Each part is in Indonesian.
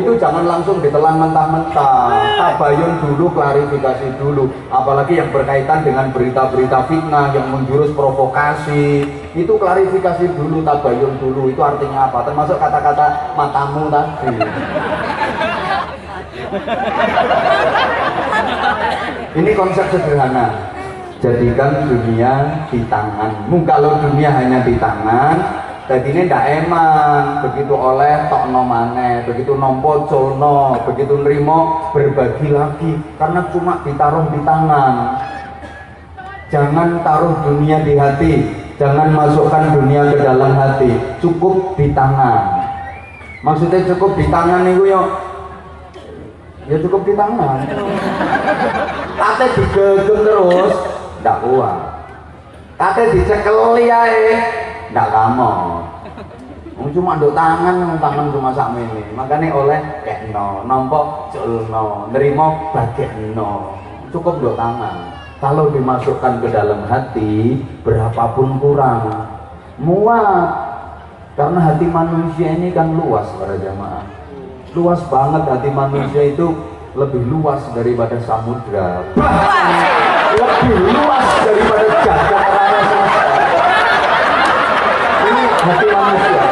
itu jangan langsung ditelan mentah-mentah. Tabayun dulu, klarifikasi dulu. Apalagi yang berkaitan dengan berita-berita fitnah yang menjurus provokasi. Itu klarifikasi dulu, tabayun dulu. Itu artinya apa? Termasuk kata-kata matamu tadi. Ini konsep sederhana. Jadikan dunia di tanganmu. Kalau dunia hanya di tangan, jadi ini ndak eman. Begitu oleh tok nomane, begitu nompo colno, begitu nerimo berbagi lagi. Karena cuma ditaruh di tangan. Jangan taruh dunia di hati, jangan masukkan dunia ke dalam hati. Cukup di tangan. Maksudnya cukup di tangan itu yo ya cukup di tangan kate digegem terus ndak kuat kate dicekeli ae ndak kamot Wong cuma nduk tangan, tangan cuma sak mene. Makane oleh kekno, nampa culno, nerimo bagekno. Cukup nduk tangan. Kalau dimasukkan ke dalam hati, berapapun kurang, muat. Karena hati manusia ini kan luas para jamaah luas banget hati manusia itu lebih luas daripada samudra lebih luas daripada jagat raya ini hati manusia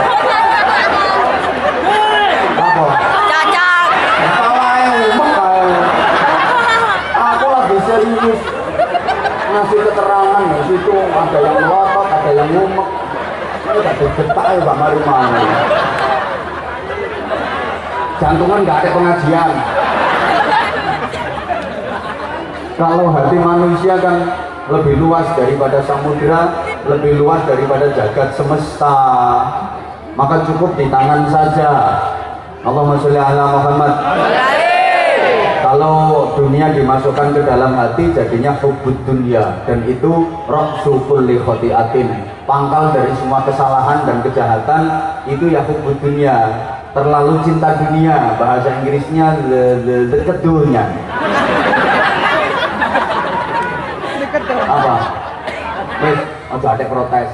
apa? Cacat. Ketawa yang ngomong kae. aku lagi serius ngasih keterangan di situ ada yang melotot ada yang ngumek. Ini gak digetak ya Pak Marumani jantungan nggak ada pengajian. Kalau hati manusia kan lebih luas daripada samudra lebih luas daripada jagat semesta. Maka cukup di tangan saja. Allahumma sholli ala Muhammad kalau dunia dimasukkan ke dalam hati jadinya hubud dunia. Dan itu roksu kulli khotiatin. Pangkal dari semua kesalahan dan kejahatan itu ya hubud dunia. Terlalu cinta dunia bahasa Inggrisnya deket dunia apa? Wes ojo ada protes.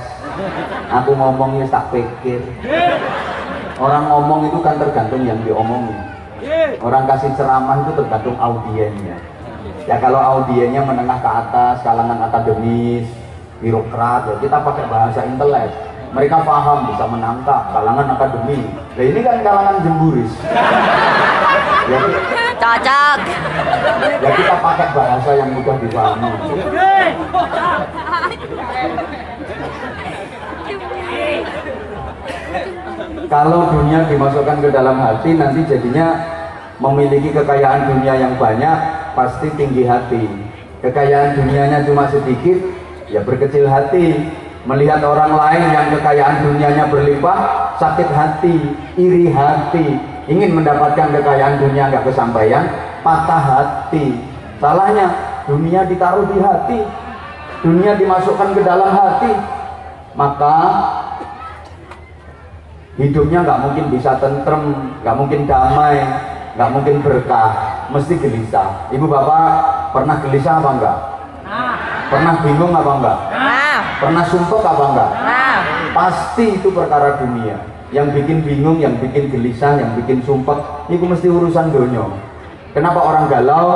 Aku ngomongnya tak pikir. Orang ngomong itu kan tergantung yang diomongin orang kasih ceramah itu tergantung audiennya. Ya kalau audiennya menengah ke atas kalangan akademis birokrat ya kita pakai bahasa intelek. Mereka paham bisa menangkap kalangan akademi. Nah ini kan kalangan jemburis. Ya, Cacat. ya kita pakai bahasa yang mudah dipahami. Kalau dunia dimasukkan ke dalam hati nanti jadinya memiliki kekayaan dunia yang banyak pasti tinggi hati. Kekayaan dunianya cuma sedikit ya berkecil hati. Melihat orang lain yang kekayaan dunianya berlimpah sakit hati iri hati. Ingin mendapatkan kekayaan dunia nggak kesampaian patah hati. Salahnya dunia ditaruh di hati. Dunia dimasukkan ke dalam hati. Maka hidupnya nggak mungkin bisa tentrem nggak mungkin damai nggak mungkin berkah mesti gelisah. Ibu bapak pernah gelisah apa enggak? Pernah bingung apa enggak? Nah, pernah sumpah apa enggak? Nah. pasti itu perkara dunia. Yang bikin bingung yang bikin gelisah yang bikin sumpah itu mesti urusan dunia kenapa orang galau?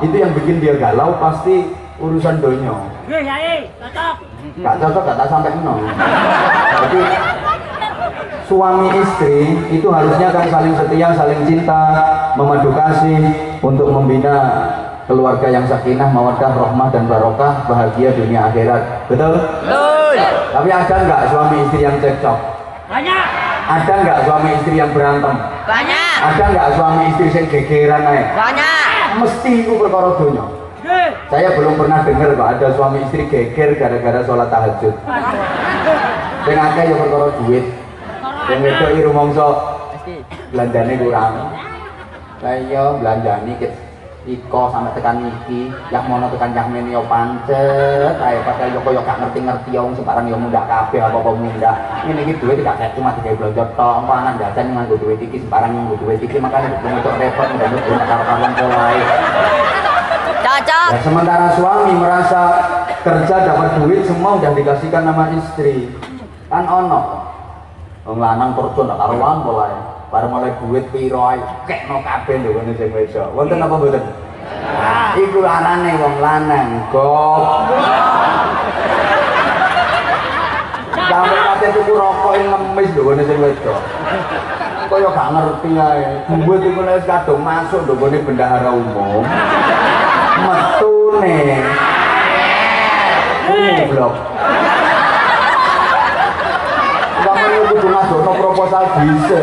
Itu yang bikin dia galau pasti urusan dunia gak cocok. Gak tak sampai nol. Jadi suami istri itu harusnya kan saling setia saling cinta memadu kasih untuk membina keluarga yang sakinah mawaddah rahmah dan barokah bahagia dunia akhirat. Betul? Betul. tapi ada nggak suami istri yang cekcok? Banyak. ada nggak suami istri yang berantem? Banyak. ada nggak suami istri yang gegeran aja Banyak. mesti itu perkara dunia saya belum pernah dengar Pak ada suami istri geger gara-gara sholat tahajud. Yang akeh ya perkara duit yang wedok iki rumangsa belanjane kurang lah iya belanjane ket iko sampai tekan iki yang mono tekan yang ini yo pancet ayo padahal yo koyo gak ngerti-ngerti yo sembarang yo mundak kabeh apa-apa mundak ini iki duit gak kayak cuma digawe belanja tok engko anak jajan nganggo duit iki sembarang nganggo duit iki makanya untuk repot mudah mudahan karo-karuan polae Cacat. Ya, sementara suami merasa kerja dapat duit semua udah dikasihkan nama istri. Kan ono. Wong lanang kerja ndak karuan polae. bareng oleh duit piro ae kekno kabeh lho ngene sing wedok. Wonten apa mboten? Iku larane wong lanang, gop. Sampai kate tuku rokok ngemis lho ngene sing wedok. Kaya gak ngerti ae. Duit iku nek kadung masuk lho ngene bendahara umum. Metune. Goblok. Ngadono proposal bisa.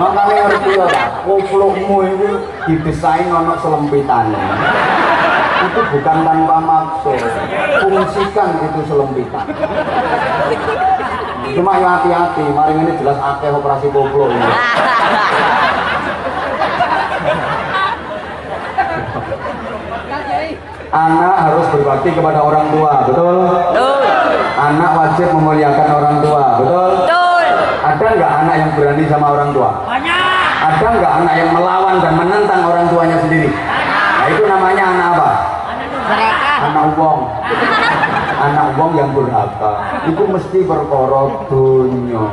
Makanya ngerti ya, kuplukmu itu didesain ono selempitane. Itu bukan tanpa maksud. Fungsikan itu selempitan. Cuma ya hati-hati, mari ini jelas akeh operasi koplo ini. Anak harus berbakti kepada orang tua, betul? Betul. Anak wajib memuliakan orang tua, betul? Betul. Ada nggak anak yang berani sama orang tua? Banyak. Ada nggak anak yang melawan dan menentang orang tuanya sendiri? Nah itu namanya anak apa? Mereka. Anak wong. Anak wong yang durhaka. Itu mesti perkara dunya.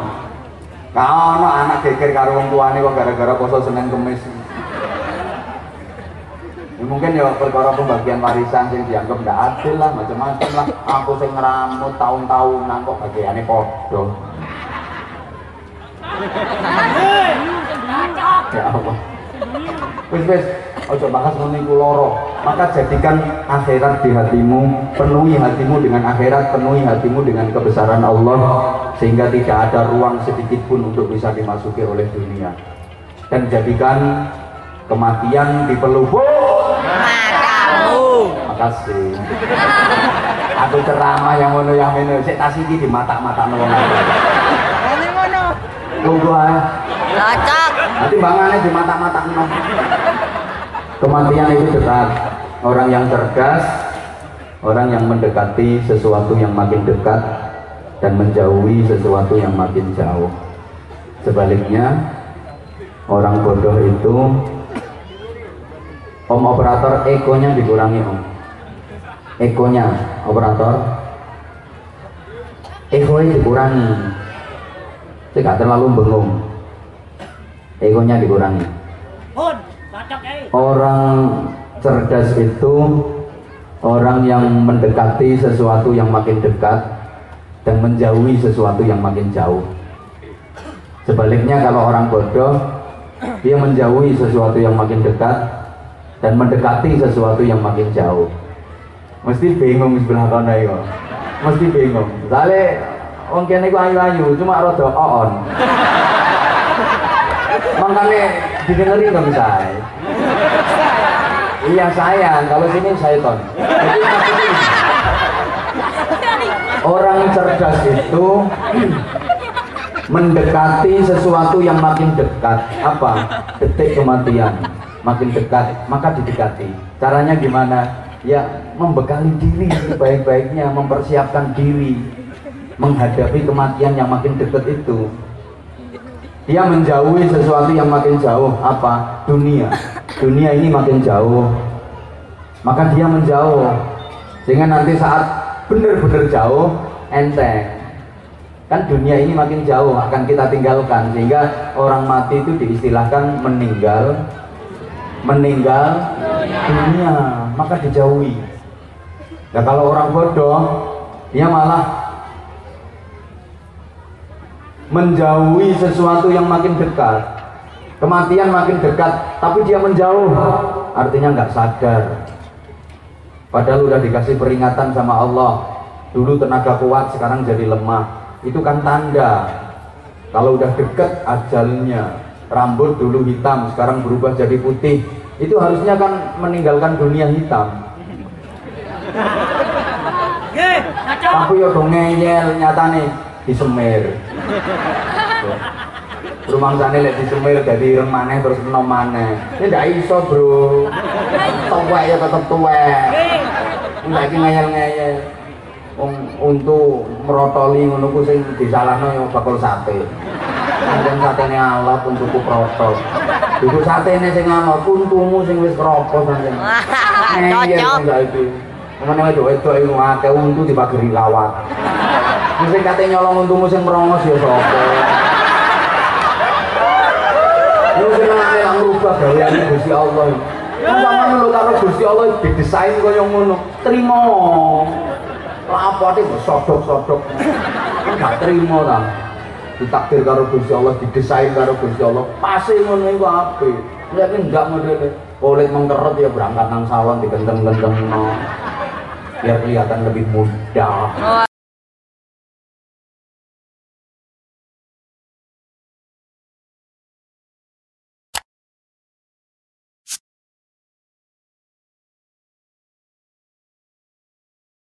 Kalau anak geger karo wong tuane kok gara-gara poso Senin Kemis. Ya, mungkin ya perkara pembagian warisan sing dianggap ndak adil lah macam-macam lah. Aku sing ngeramut tahun-tahunan kok bagiannya podo. Ya Allah. Wis wis. Ojo bahas meniku loro. Maka jadikan akhirat di hatimu penuhi hatimu dengan akhirat penuhi hatimu dengan kebesaran Allah sehingga tidak ada ruang sedikit pun untuk bisa dimasuki oleh dunia. Dan jadikan kematian di pelupuk Makasih aku ceramah yang ngono yang ngono. Sik tas iki di mata-mata wong tunggu ae Cocok. nanti bangane di mata-mata kematian itu dekat. Orang yang cerdas orang yang mendekati sesuatu yang makin dekat dan menjauhi sesuatu yang makin jauh. Sebaliknya orang bodoh itu om operator ekonya dikurangi om ekonya operator. Ekonya dikurangi. Tidak terlalu bengong. Ekonya dikurangi. Eh. orang cerdas itu orang yang mendekati sesuatu yang makin dekat dan menjauhi sesuatu yang makin jauh. Sebaliknya kalau orang bodoh dia menjauhi sesuatu yang makin dekat dan mendekati sesuatu yang makin jauh mesti bingung sebelah kono iku mesti bingung. Soalnya wong kene iku ayu-ayu cuma rada oon makanya didengerin dong saya iya sayang. Kalau sini syaiton orang cerdas itu mendekati sesuatu yang makin dekat. Apa? Detik kematian. Makin dekat maka didekati. Caranya gimana ya membekali diri baik-baiknya mempersiapkan diri menghadapi kematian yang makin dekat itu. Dia menjauhi sesuatu yang makin jauh apa? Dunia. Dunia ini makin jauh. Maka dia menjauh. Sehingga nanti saat benar-benar jauh enteng. Kan dunia ini makin jauh akan kita tinggalkan sehingga orang mati itu diistilahkan meninggal meninggal dunia maka dijauhi. Nah kalau orang bodoh dia malah menjauhi sesuatu yang makin dekat. Kematian makin dekat tapi dia menjauh. Artinya nggak sadar. Padahal udah dikasih peringatan sama Allah. Dulu tenaga kuat sekarang jadi lemah. Itu kan tanda. Kalau udah deket ajalnya. Rambut dulu hitam sekarang berubah jadi putih itu harusnya kan meninggalkan dunia hitam. Tapi ya dong ngeyel nyatane disemir rumah sana lek disemir jadi remane terus enom maneh. Ini ndak iso bro. Tuwek ya tetep tuwek. Ndak iki ngeyel-ngeyel. Wong untu merotoli ngono ku sing disalahno ya bakul sate Anjen satene alat untuku protol Dudu satene sing alat untumu sing wis kropos anjen Cocok. Kemana wedok wedok iku akeh untu dipageri lawat. Sing kate nyolong untumu sing merongos ya sapa? gaweane Gusti Allah. Sampeyan lho karo Gusti Allah didesain kaya ngono. Trimo. Lapote sodok-sodok. Enggak trimo ta. Ditakdir karo Gusti Allah, didesain karo Gusti Allah. Pase ngono iku apik. Nek enggak modele oleh mengkeret ya berangkat nang salon digenteng-genteng. Biar kelihatan lebih muda.